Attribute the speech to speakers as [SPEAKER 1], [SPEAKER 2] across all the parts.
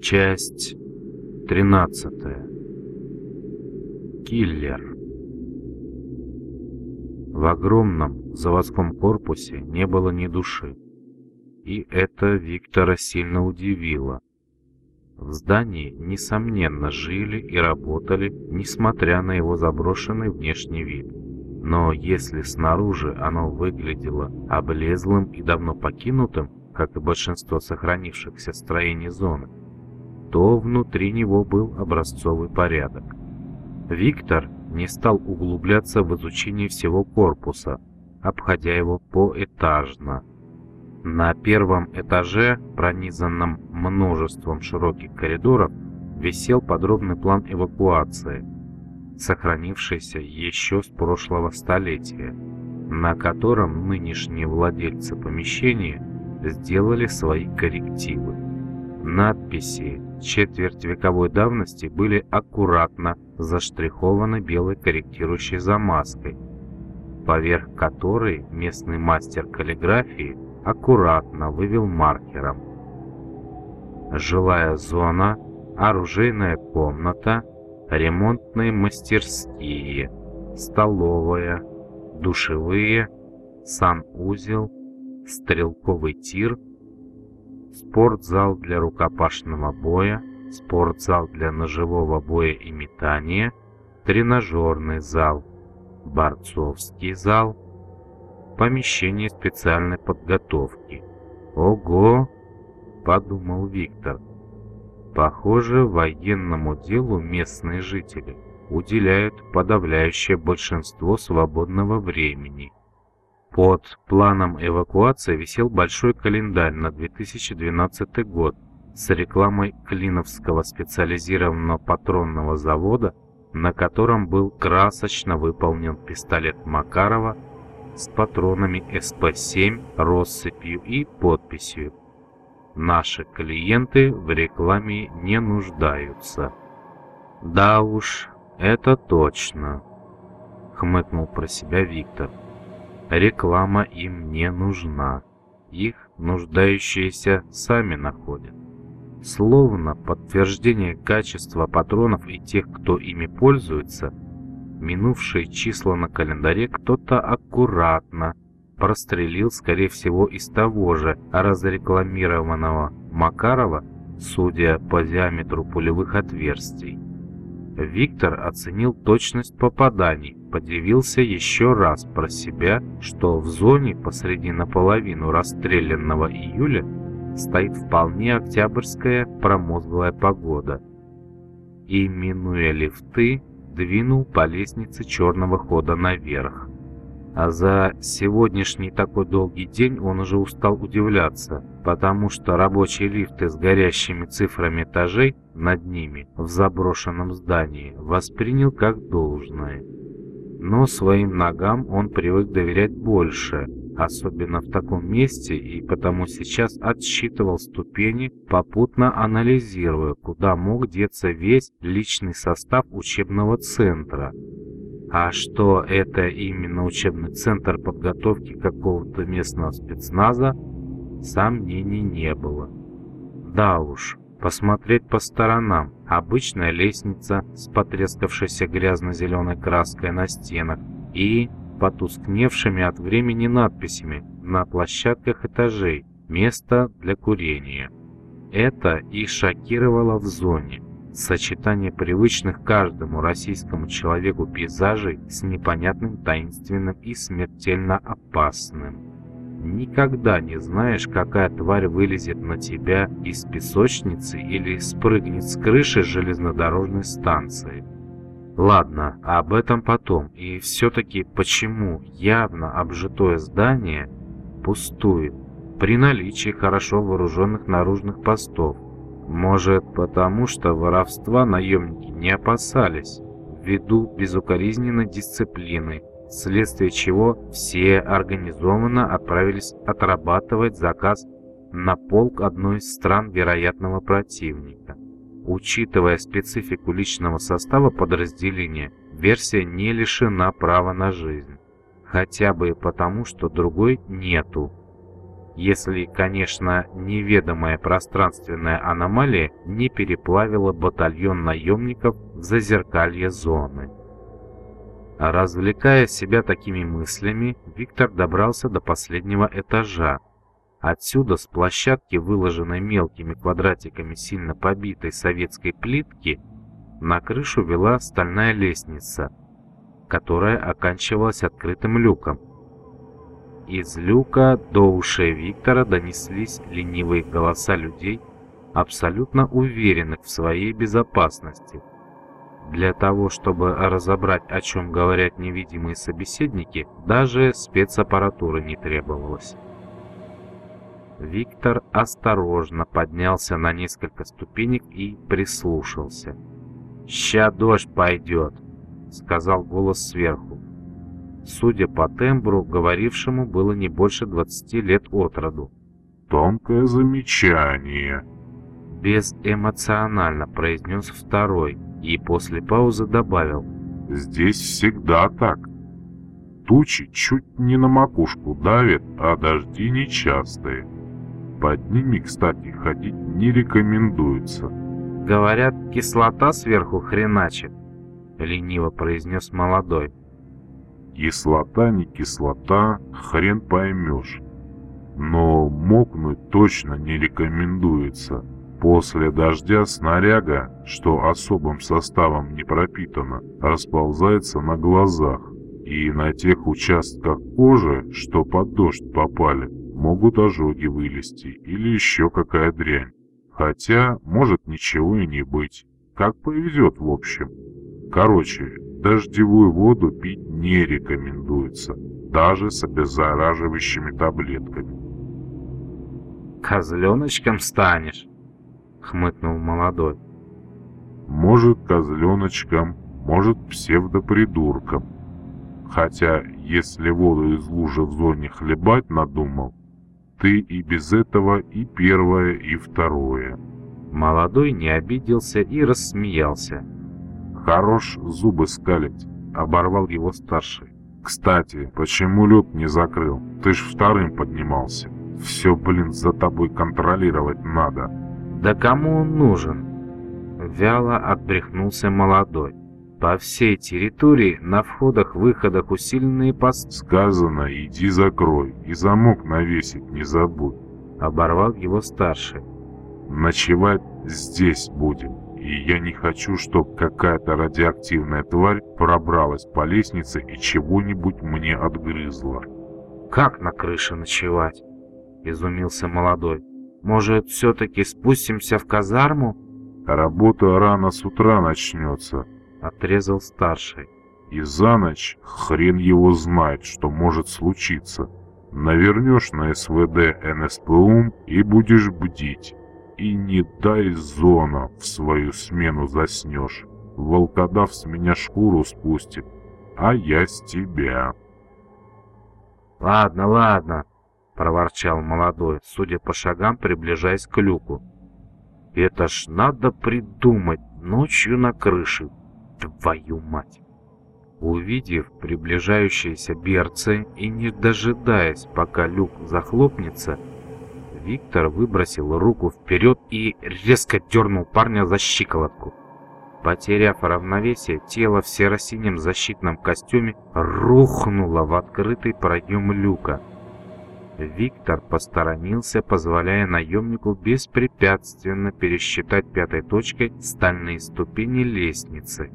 [SPEAKER 1] Часть 13. Киллер. В огромном заводском корпусе не было ни души. И это Виктора сильно удивило. В здании, несомненно, жили и работали, несмотря на его заброшенный внешний вид. Но если снаружи оно выглядело облезлым и давно покинутым, как и большинство сохранившихся строений зоны, то внутри него был образцовый порядок. Виктор не стал углубляться в изучение всего корпуса, обходя его поэтажно. На первом этаже, пронизанном множеством широких коридоров, висел подробный план эвакуации, сохранившийся еще с прошлого столетия, на котором нынешние владельцы помещения сделали свои коррективы. Надписи четверть вековой давности были аккуратно заштрихованы белой корректирующей замазкой, поверх которой местный мастер каллиграфии аккуратно вывел маркером. Жилая зона, оружейная комната, ремонтные мастерские, столовая, душевые, санузел, стрелковый тир – спортзал для рукопашного боя, спортзал для ножевого боя и метания, тренажерный зал, борцовский зал, помещение специальной подготовки. Ого, подумал Виктор. Похоже, военному делу местные жители уделяют подавляющее большинство свободного времени. Под планом эвакуации висел большой календарь на 2012 год с рекламой Клиновского специализированного патронного завода, на котором был красочно выполнен пистолет Макарова с патронами СП-7, россыпью и подписью «Наши клиенты в рекламе не нуждаются». «Да уж, это точно», — хмыкнул про себя Виктор. Реклама им не нужна. Их нуждающиеся сами находят. Словно подтверждение качества патронов и тех, кто ими пользуется, минувшие числа на календаре кто-то аккуратно прострелил, скорее всего, из того же разрекламированного Макарова, судя по диаметру пулевых отверстий. Виктор оценил точность попаданий, подивился еще раз про себя, что в зоне посреди наполовину расстрелянного июля стоит вполне октябрьская промозглая погода. И, минуя лифты, двинул по лестнице черного хода наверх. А за сегодняшний такой долгий день он уже устал удивляться, потому что рабочие лифты с горящими цифрами этажей над ними в заброшенном здании воспринял как должное. Но своим ногам он привык доверять больше, особенно в таком месте, и потому сейчас отсчитывал ступени, попутно анализируя, куда мог деться весь личный состав учебного центра, а что это именно учебный центр подготовки какого-то местного спецназа, сомнений не было. Да уж, посмотреть по сторонам. Обычная лестница с потрескавшейся грязно-зеленой краской на стенах и потускневшими от времени надписями на площадках этажей «Место для курения». Это и шокировало в зоне. Сочетание привычных каждому российскому человеку пейзажей с непонятным таинственным и смертельно опасным. Никогда не знаешь, какая тварь вылезет на тебя из песочницы или спрыгнет с крыши железнодорожной станции. Ладно, об этом потом. И все-таки почему явно обжитое здание пустует при наличии хорошо вооруженных наружных постов? Может, потому что воровства наемники не опасались, ввиду безукоризненной дисциплины, вследствие чего все организованно отправились отрабатывать заказ на полк одной из стран вероятного противника. Учитывая специфику личного состава подразделения, версия не лишена права на жизнь. Хотя бы потому, что другой нету. если, конечно, неведомая пространственная аномалия не переплавила батальон наемников в зазеркалье зоны. Развлекая себя такими мыслями, Виктор добрался до последнего этажа. Отсюда, с площадки, выложенной мелкими квадратиками сильно побитой советской плитки, на крышу вела стальная лестница, которая оканчивалась открытым люком. Из люка до ушей Виктора донеслись ленивые голоса людей, абсолютно уверенных в своей безопасности. Для того, чтобы разобрать, о чем говорят невидимые собеседники, даже спецаппаратуры не требовалось. Виктор осторожно поднялся на несколько ступенек и прислушался. «Ща дождь пойдет», — сказал голос сверху. Судя по тембру, говорившему было не больше 20 лет от роду.
[SPEAKER 2] «Тонкое замечание», —
[SPEAKER 1] безэмоционально произнес второй и после паузы добавил.
[SPEAKER 2] «Здесь всегда так. Тучи чуть не на макушку давят, а дожди нечастые. Под ними, кстати, ходить не рекомендуется».
[SPEAKER 1] «Говорят, кислота сверху хреначит», — лениво произнес молодой.
[SPEAKER 2] Кислота, не кислота, хрен поймешь. Но мокнуть точно не рекомендуется. После дождя снаряга, что особым составом не пропитана, расползается на глазах. И на тех участках кожи, что под дождь попали, могут ожоги вылезти или еще какая дрянь. Хотя, может ничего и не быть. Как повезет в общем. Короче, дождевую воду пить не рекомендуется, даже с обеззараживающими таблетками.
[SPEAKER 1] «Козленочком станешь?» — хмыкнул молодой.
[SPEAKER 2] «Может, козленочком, может, псевдопридурком. Хотя, если воду из лужи в зоне хлебать надумал, ты и без этого и первое, и второе».
[SPEAKER 1] Молодой не обиделся и рассмеялся.
[SPEAKER 2] «Хорош зубы скалить», — оборвал его старший. «Кстати, почему люк не закрыл? Ты ж вторым поднимался. Все, блин, за тобой контролировать надо».
[SPEAKER 1] «Да кому он нужен?» Вяло отбрехнулся молодой. По всей территории на входах-выходах усиленные пост...
[SPEAKER 2] «Сказано, иди закрой и замок навесить не забудь», —
[SPEAKER 1] оборвал его старший.
[SPEAKER 2] «Ночевать здесь будем» и я не хочу, чтобы какая-то радиоактивная тварь пробралась по лестнице и чего-нибудь мне отгрызла.
[SPEAKER 1] «Как на крыше ночевать?» — изумился молодой. «Может, все-таки спустимся в казарму?»
[SPEAKER 2] «Работа рано с утра начнется», —
[SPEAKER 1] отрезал старший.
[SPEAKER 2] «И за ночь хрен его знает, что может случиться. Навернешь на СВД НСПУМ и будешь бдить и не дай зона в свою смену заснешь. Волкодав с меня шкуру спустит, а я с тебя.
[SPEAKER 1] «Ладно, ладно», — проворчал молодой, судя по шагам, приближаясь к люку. «Это ж надо придумать ночью на крыше, твою мать!» Увидев приближающиеся берцы и не дожидаясь, пока люк захлопнется, Виктор выбросил руку вперед и резко дернул парня за щиколотку. Потеряв равновесие, тело в серо-синем защитном костюме рухнуло в открытый проем люка. Виктор посторонился, позволяя наемнику беспрепятственно пересчитать пятой точкой стальные ступени лестницы.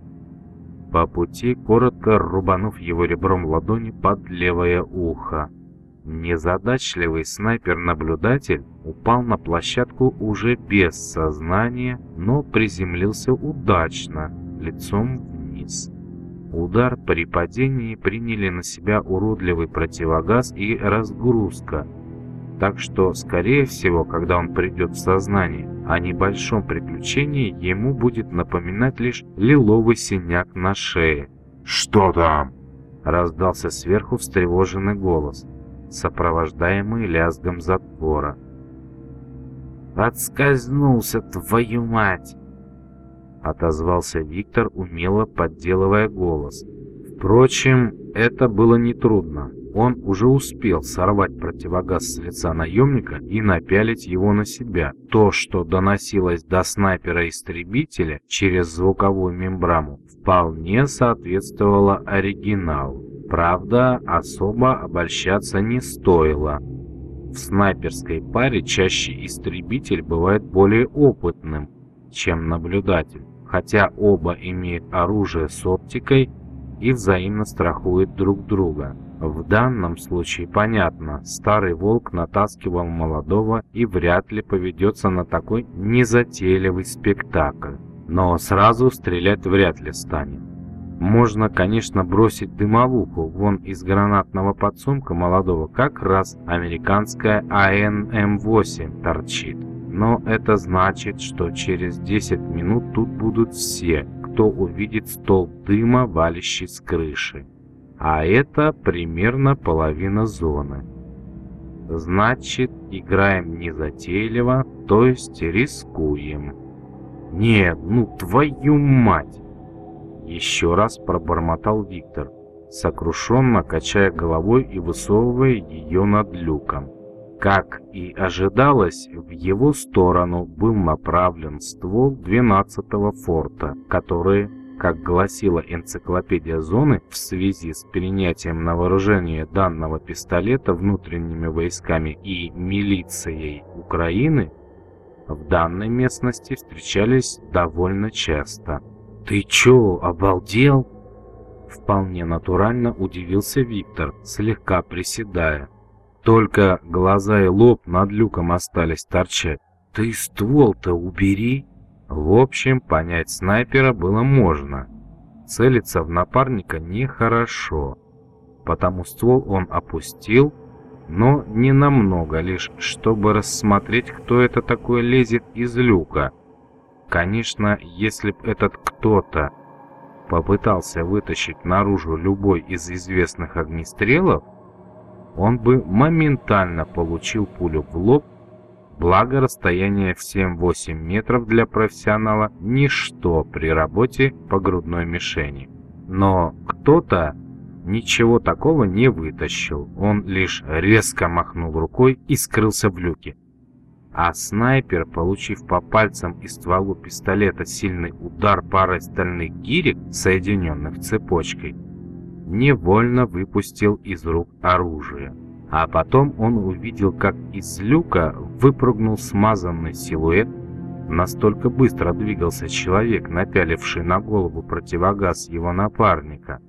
[SPEAKER 1] По пути, коротко рубанув его ребром ладони под левое ухо. Незадачливый снайпер-наблюдатель упал на площадку уже без сознания, но приземлился удачно, лицом вниз. Удар при падении приняли на себя уродливый противогаз и разгрузка, так что, скорее всего, когда он придет в сознание, о небольшом приключении ему будет напоминать лишь лиловый синяк на шее.
[SPEAKER 2] «Что там?»
[SPEAKER 1] — раздался сверху встревоженный голос сопровождаемый лязгом затвора. «Подскользнулся, твою мать!» Отозвался Виктор, умело подделывая голос. Впрочем, это было нетрудно. Он уже успел сорвать противогаз с лица наемника и напялить его на себя. То, что доносилось до снайпера-истребителя через звуковую мембрану, вполне соответствовало оригиналу. Правда, особо обольщаться не стоило. В снайперской паре чаще истребитель бывает более опытным, чем наблюдатель, хотя оба имеют оружие с оптикой и взаимно страхуют друг друга. В данном случае понятно, старый волк натаскивал молодого и вряд ли поведется на такой незатейливый спектакль. Но сразу стрелять вряд ли станет. Можно, конечно, бросить дымовуху. Вон из гранатного подсумка молодого как раз американская АНМ-8 торчит. Но это значит, что через 10 минут тут будут все, кто увидит столб дыма, валящий с крыши а это примерно половина зоны. Значит, играем незатейливо, то есть рискуем. Нет, ну твою мать! Еще раз пробормотал Виктор, сокрушенно качая головой и высовывая ее над люком. Как и ожидалось, в его сторону был направлен ствол 12-го форта, который как гласила энциклопедия зоны, в связи с перенятием на вооружение данного пистолета внутренними войсками и милицией Украины, в данной местности встречались довольно часто. «Ты чё, обалдел?» Вполне натурально удивился Виктор, слегка приседая. Только глаза и лоб над люком остались торчать. «Ты ствол-то убери!» В общем, понять снайпера было можно. Целиться в напарника нехорошо, потому ствол он опустил, но не намного, лишь чтобы рассмотреть, кто это такой лезет из люка. Конечно, если б этот кто-то попытался вытащить наружу любой из известных огнестрелов, он бы моментально получил пулю в лоб Благо, расстояние в 7-8 метров для профессионала – ничто при работе по грудной мишени. Но кто-то ничего такого не вытащил, он лишь резко махнул рукой и скрылся в люке. А снайпер, получив по пальцам и стволу пистолета сильный удар парой стальных гирек, соединенных цепочкой, невольно выпустил из рук оружие. А потом он увидел, как из люка выпрыгнул смазанный силуэт. Настолько быстро двигался человек, напяливший на голову противогаз его напарника.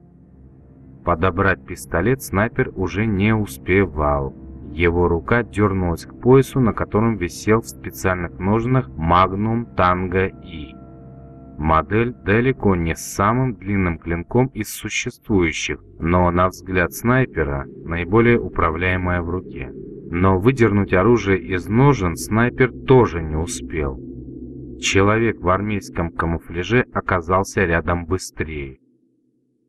[SPEAKER 1] Подобрать пистолет снайпер уже не успевал. Его рука дернулась к поясу, на котором висел в специальных ножнах Magnum Tango И. Модель далеко не самым длинным клинком из существующих, но на взгляд снайпера наиболее управляемая в руке. Но выдернуть оружие из ножен снайпер тоже не успел. Человек в армейском камуфляже оказался рядом быстрее.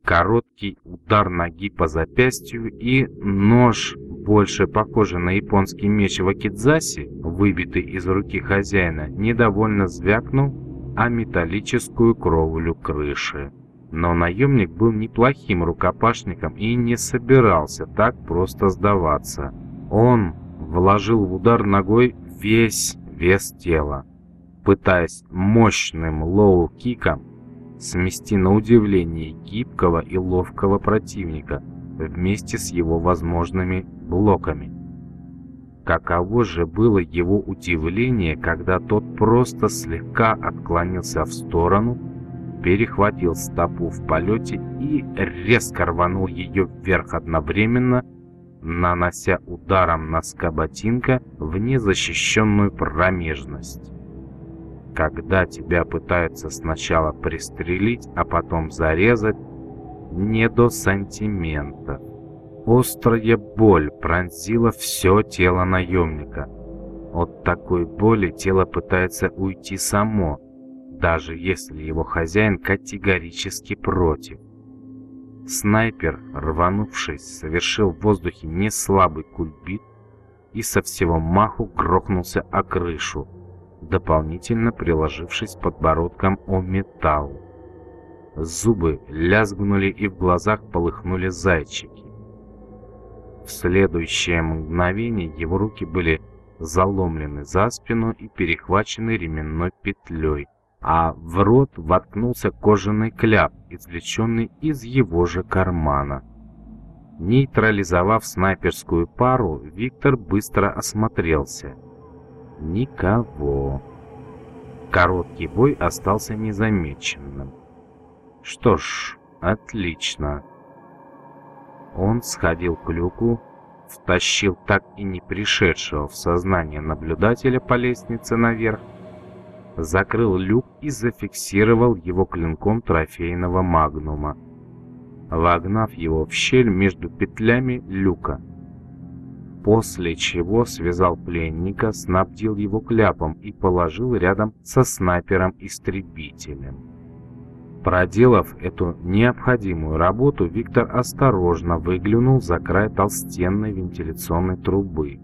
[SPEAKER 1] Короткий удар ноги по запястью и нож, больше похожий на японский меч вакидзаси, выбитый из руки хозяина, недовольно звякнул о металлическую кровлю крыши. Но наемник был неплохим рукопашником и не собирался так просто сдаваться. Он вложил в удар ногой весь вес тела, пытаясь мощным лоу-киком смести на удивление гибкого и ловкого противника вместе с его возможными блоками. Каково же было его удивление, когда тот просто слегка отклонился в сторону, перехватил стопу в полете и резко рванул ее вверх одновременно, нанося ударом носка ботинка в незащищенную промежность. Когда тебя пытаются сначала пристрелить, а потом зарезать, не до сантиментов. Острая боль пронзила все тело наемника. От такой боли тело пытается уйти само, даже если его хозяин категорически против. Снайпер, рванувшись, совершил в воздухе неслабый кульбит и со всего маху грохнулся о крышу, дополнительно приложившись подбородком о металл. Зубы лязгнули и в глазах полыхнули зайчики. В следующее мгновение его руки были заломлены за спину и перехвачены ременной петлей, а в рот воткнулся кожаный кляп, извлеченный из его же кармана. Нейтрализовав снайперскую пару, Виктор быстро осмотрелся. Никого. Короткий бой остался незамеченным. Что ж, отлично. Он сходил к люку, втащил так и не пришедшего в сознание наблюдателя по лестнице наверх, закрыл люк и зафиксировал его клинком трофейного магнума, вогнав его в щель между петлями люка. После чего связал пленника, снабдил его кляпом и положил рядом со снайпером-истребителем. Проделав эту необходимую работу, Виктор осторожно выглянул за край толстенной вентиляционной трубы.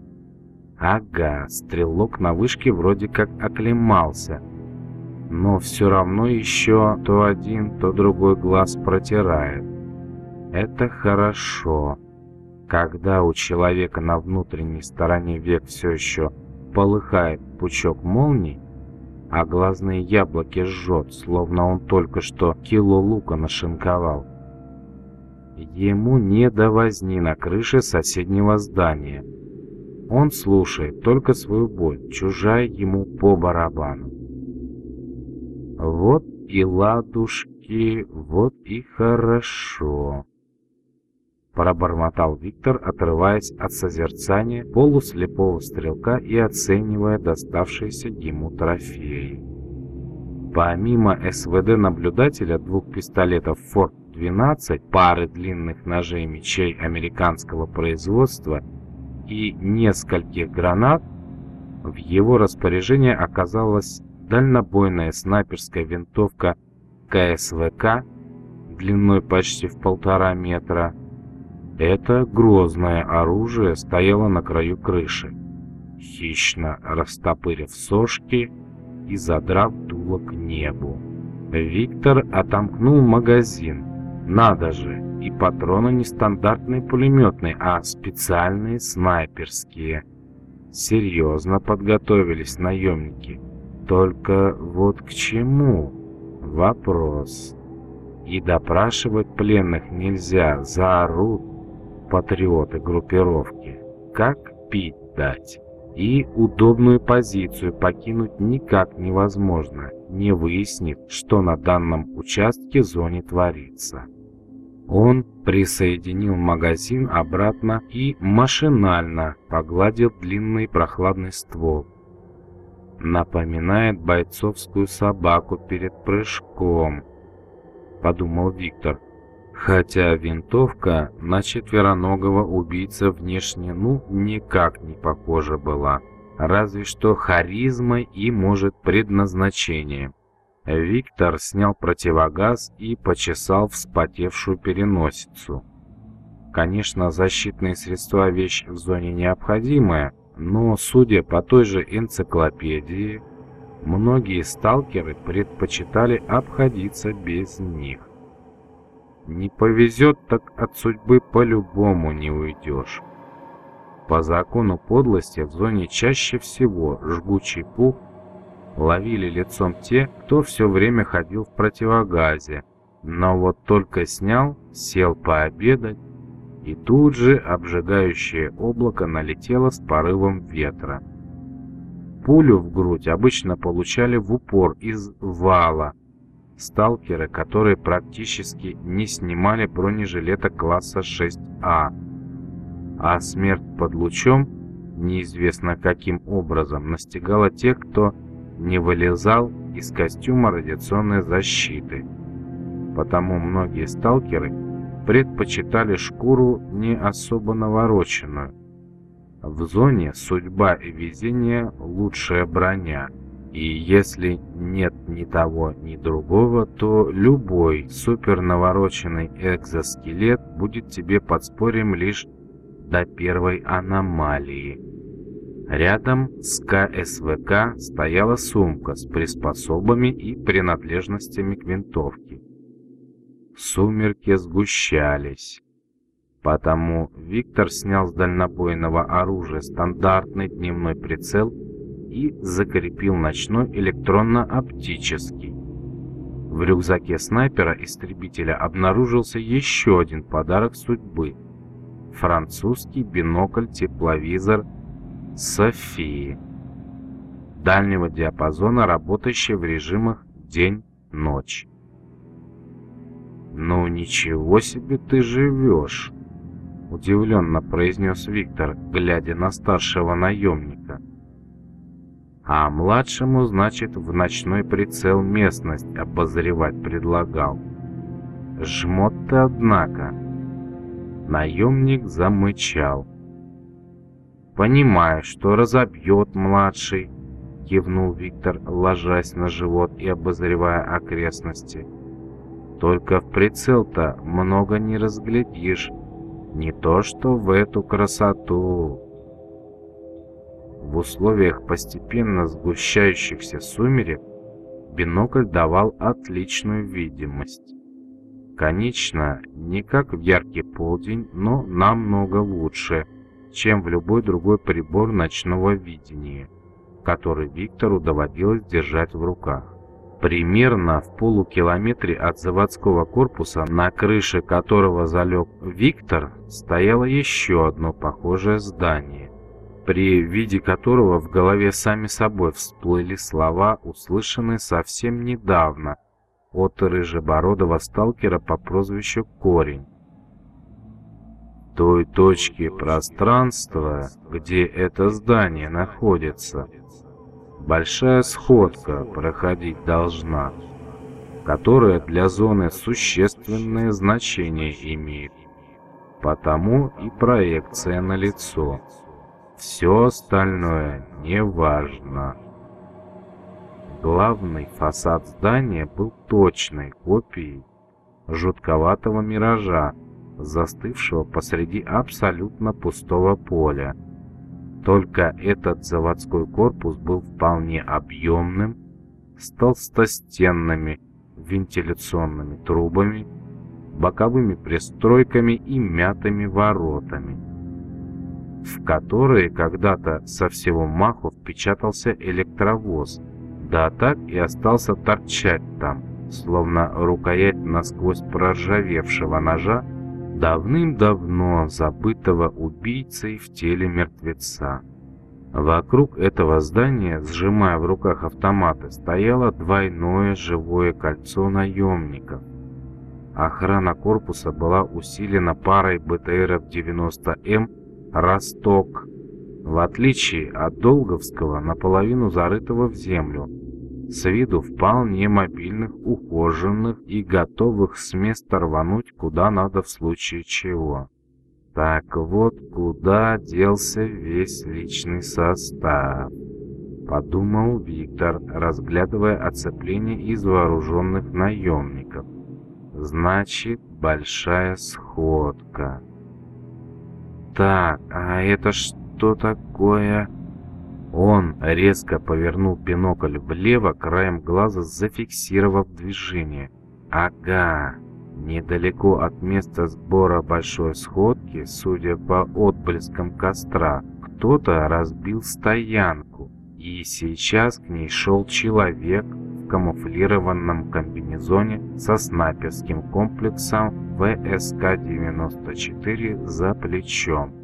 [SPEAKER 1] Ага, стрелок на вышке вроде как оклемался, но все равно еще то один, то другой глаз протирает. Это хорошо. Когда у человека на внутренней стороне век все еще полыхает пучок молний, а глазные яблоки жжет, словно он только что кило лука нашинковал. Ему не до возни на крыше соседнего здания. Он слушает только свою боль, чужая ему по барабану. Вот и ладушки, вот и хорошо. Пробормотал Виктор, отрываясь от созерцания полуслепого стрелка и оценивая доставшиеся ему трофеи. Помимо СВД-наблюдателя двух пистолетов Форт-12, пары длинных ножей-мечей американского производства и нескольких гранат, в его распоряжении оказалась дальнобойная снайперская винтовка КСВК длиной почти в полтора метра, это грозное оружие стояло на краю крыши, хищно растопырив сошки и задрав дуло к небу. Виктор отомкнул магазин. Надо же, и патроны не стандартные пулеметные, а специальные снайперские. Серьезно подготовились наемники. Только вот к чему? Вопрос. И допрашивать пленных нельзя, заорут патриоты группировки. Как пить дать? И удобную позицию покинуть никак невозможно, не выяснив, что на данном участке зоне творится. Он присоединил магазин обратно и машинально погладил длинный прохладный ствол. Напоминает бойцовскую собаку перед прыжком, подумал Виктор, Хотя винтовка на четвероногого убийца внешне ну никак не похожа была, разве что харизмой и, может, предназначением. Виктор снял противогаз и почесал вспотевшую переносицу. Конечно, защитные средства вещь в зоне необходимая, но, судя по той же энциклопедии, многие сталкеры предпочитали обходиться без них. Не повезет, так от судьбы по-любому не уйдешь. По закону подлости в зоне чаще всего жгучий пух ловили лицом те, кто все время ходил в противогазе, но вот только снял, сел пообедать, и тут же обжигающее облако налетело с порывом ветра. Пулю в грудь обычно получали в упор из вала, сталкеры, которые практически не снимали бронежилета класса 6А. А смерть под лучом, неизвестно каким образом, настигала тех, кто не вылезал из костюма радиационной защиты. Потому многие сталкеры предпочитали шкуру не особо навороченную. В зоне судьба и везение – лучшая броня – и если нет ни того, ни другого, то любой супернавороченный экзоскелет будет тебе подспорьем лишь до первой аномалии. Рядом с КСВК стояла сумка с приспособами и принадлежностями к винтовке. Сумерки сгущались. Потому Виктор снял с дальнобойного оружия стандартный дневной прицел и закрепил ночной электронно-оптический. В рюкзаке снайпера-истребителя обнаружился еще один подарок судьбы – французский бинокль-тепловизор «Софии» дальнего диапазона, работающий в режимах день-ночь. «Ну ничего себе ты живешь!» – удивленно произнес Виктор, глядя на старшего наемника – а младшему, значит, в ночной прицел местность обозревать предлагал. Жмот ты, однако. Наемник замычал. «Понимаю, что разобьет младший», — кивнул Виктор, ложась на живот и обозревая окрестности. «Только в прицел-то много не разглядишь, не то что в эту красоту». В условиях постепенно сгущающихся сумерек бинокль давал отличную видимость. Конечно, не как в яркий полдень, но намного лучше, чем в любой другой прибор ночного видения, который Виктору доводилось держать в руках. Примерно в полукилометре от заводского корпуса, на крыше которого залег Виктор, стояло еще одно похожее здание при виде которого в голове сами собой всплыли слова, услышанные совсем недавно от рыжебородого сталкера по прозвищу Корень. той точке пространства, где это здание находится, большая сходка проходить должна, которая для зоны существенное значение имеет, потому и проекция на лицо. Все остальное не важно. Главный фасад здания был точной копией жутковатого миража, застывшего посреди абсолютно пустого поля. Только этот заводской корпус был вполне объемным, с толстостенными вентиляционными трубами, боковыми пристройками и мятыми воротами в которые когда-то со всего маху впечатался электровоз, да так и остался торчать там, словно рукоять насквозь проржавевшего ножа, давным-давно забытого убийцей в теле мертвеца. Вокруг этого здания, сжимая в руках автоматы, стояло двойное живое кольцо наемников. Охрана корпуса была усилена парой БТРов 90М Росток, в отличие от Долговского, наполовину зарытого в землю, с виду вполне мобильных, ухоженных и готовых с места рвануть куда надо в случае чего. Так вот, куда делся весь личный состав? Подумал Виктор, разглядывая оцепление из вооруженных наемников. Значит, большая сходка. Так, а это что такое? Он резко повернул бинокль влево, краем глаза зафиксировав движение. Ага, недалеко от места сбора большой сходки, судя по отблескам костра, кто-то разбил стоянку, и сейчас к ней шел человек камуфлированном комбинезоне со снайперским комплексом ВСК-94 за плечом.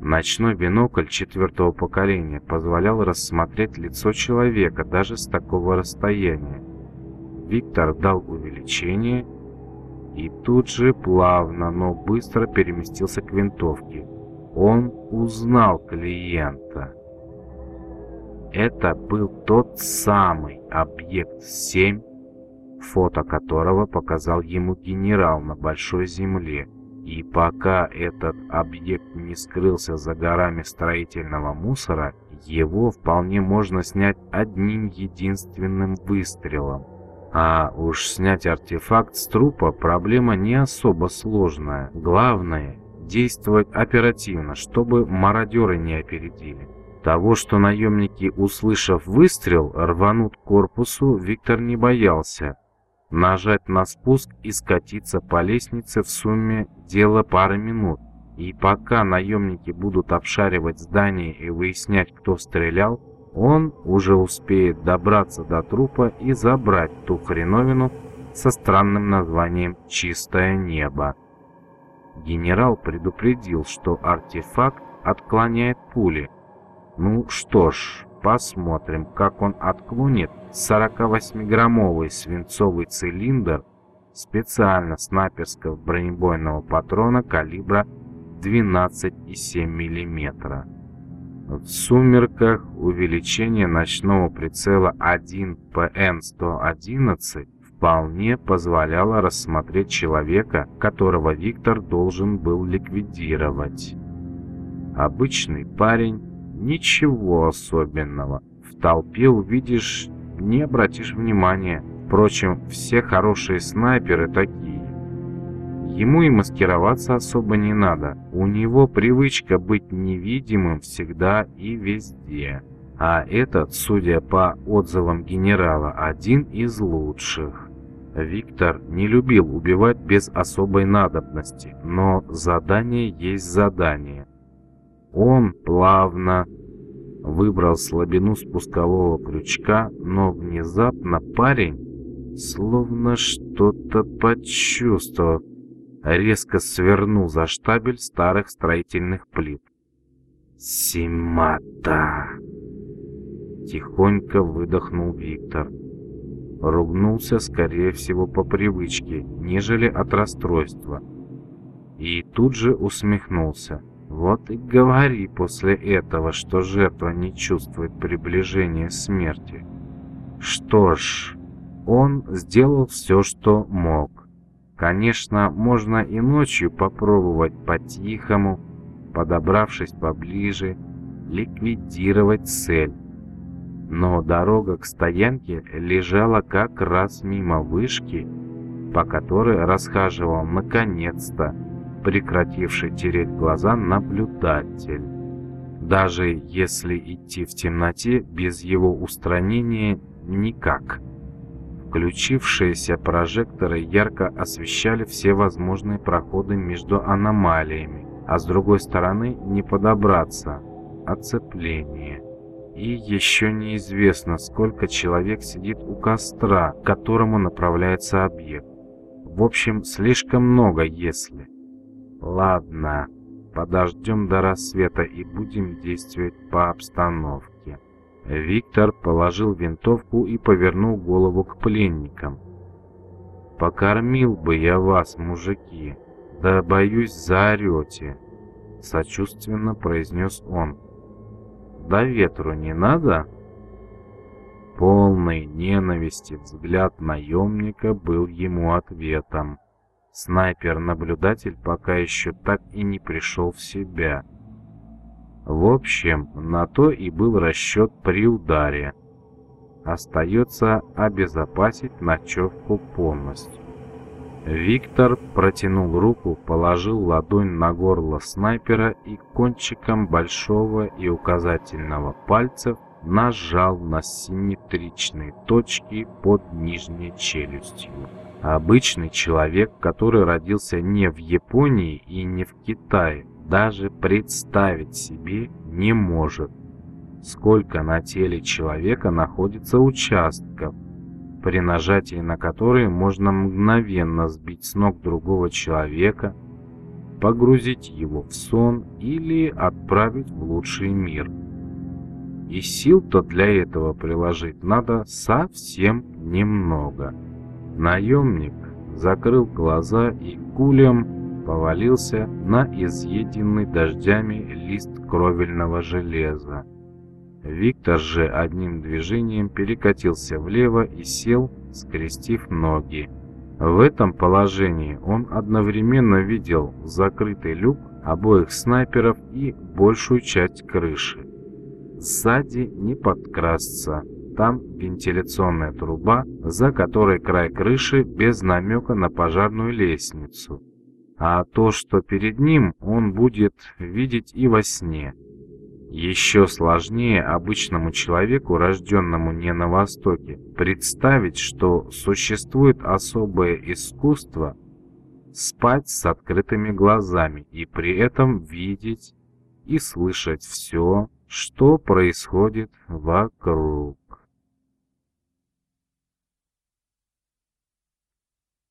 [SPEAKER 1] Ночной бинокль четвертого поколения позволял рассмотреть лицо человека даже с такого расстояния. Виктор дал увеличение и тут же плавно, но быстро переместился к винтовке. Он узнал клиента. Это был тот самый объект 7, фото которого показал ему генерал на Большой Земле. И пока этот объект не скрылся за горами строительного мусора, его вполне можно снять одним единственным выстрелом. А уж снять артефакт с трупа проблема не особо сложная. Главное – действовать оперативно, чтобы мародеры не опередили. Того, что наемники, услышав выстрел, рванут к корпусу, Виктор не боялся нажать на спуск и скатиться по лестнице в сумме дело пары минут. И пока наемники будут обшаривать здание и выяснять, кто стрелял, он уже успеет добраться до трупа и забрать ту хреновину со странным названием «Чистое небо». Генерал предупредил, что артефакт отклоняет пули. Ну что ж, посмотрим, как он отклонит 48-граммовый свинцовый цилиндр специально снайперского бронебойного патрона калибра 12,7 мм. В сумерках увеличение ночного прицела 1ПН-111 вполне позволяло рассмотреть человека, которого Виктор должен был ликвидировать. Обычный парень, ничего особенного. В толпе увидишь, не обратишь внимания. Впрочем, все хорошие снайперы такие. Ему и маскироваться особо не надо. У него привычка быть невидимым всегда и везде. А этот, судя по отзывам генерала, один из лучших. Виктор не любил убивать без особой надобности, но задание есть задание. Он плавно выбрал слабину спускового крючка, но внезапно парень, словно что-то почувствовав, резко свернул за штабель старых строительных плит. «Симата!» Тихонько выдохнул Виктор. Ругнулся, скорее всего, по привычке, нежели от расстройства. И тут же усмехнулся. Вот и говори после этого, что жертва не чувствует приближения смерти. Что ж, он сделал все, что мог. Конечно, можно и ночью попробовать по-тихому, подобравшись поближе, ликвидировать цель. Но дорога к стоянке лежала как раз мимо вышки, по которой расхаживал наконец-то прекративший тереть глаза наблюдатель. Даже если идти в темноте, без его устранения никак. Включившиеся прожекторы ярко освещали все возможные проходы между аномалиями, а с другой стороны не подобраться. Оцепление и еще неизвестно, сколько человек сидит у костра, к которому направляется объект. В общем, слишком много, если. Ладно, подождем до рассвета и будем действовать по обстановке. Виктор положил винтовку и повернул голову к пленникам. «Покормил бы я вас, мужики, да, боюсь, заорете», — сочувственно произнес он. Да ветру не надо?» Полный ненависти взгляд наемника был ему ответом. Снайпер-наблюдатель пока еще так и не пришел в себя. В общем, на то и был расчет при ударе. Остается обезопасить ночевку полностью. Виктор протянул руку, положил ладонь на горло снайпера и кончиком большого и указательного пальцев нажал на симметричные точки под нижней челюстью. Обычный человек, который родился не в Японии и не в Китае, даже представить себе не может, сколько на теле человека находится участков, при нажатии на которые можно мгновенно сбить с ног другого человека, погрузить его в сон или отправить в лучший мир. И сил-то для этого приложить надо совсем немного. Наемник закрыл глаза и кулем повалился на изъеденный дождями лист кровельного железа. Виктор же одним движением перекатился влево и сел, скрестив ноги. В этом положении он одновременно видел закрытый люк обоих снайперов и большую часть крыши. Сзади не подкрасться, там вентиляционная труба, за которой край крыши без намека на пожарную лестницу. А то, что перед ним, он будет видеть и во сне – еще сложнее обычному человеку, рожденному не на Востоке, представить, что существует особое искусство, спать с открытыми глазами и при этом видеть и слышать все, что происходит вокруг.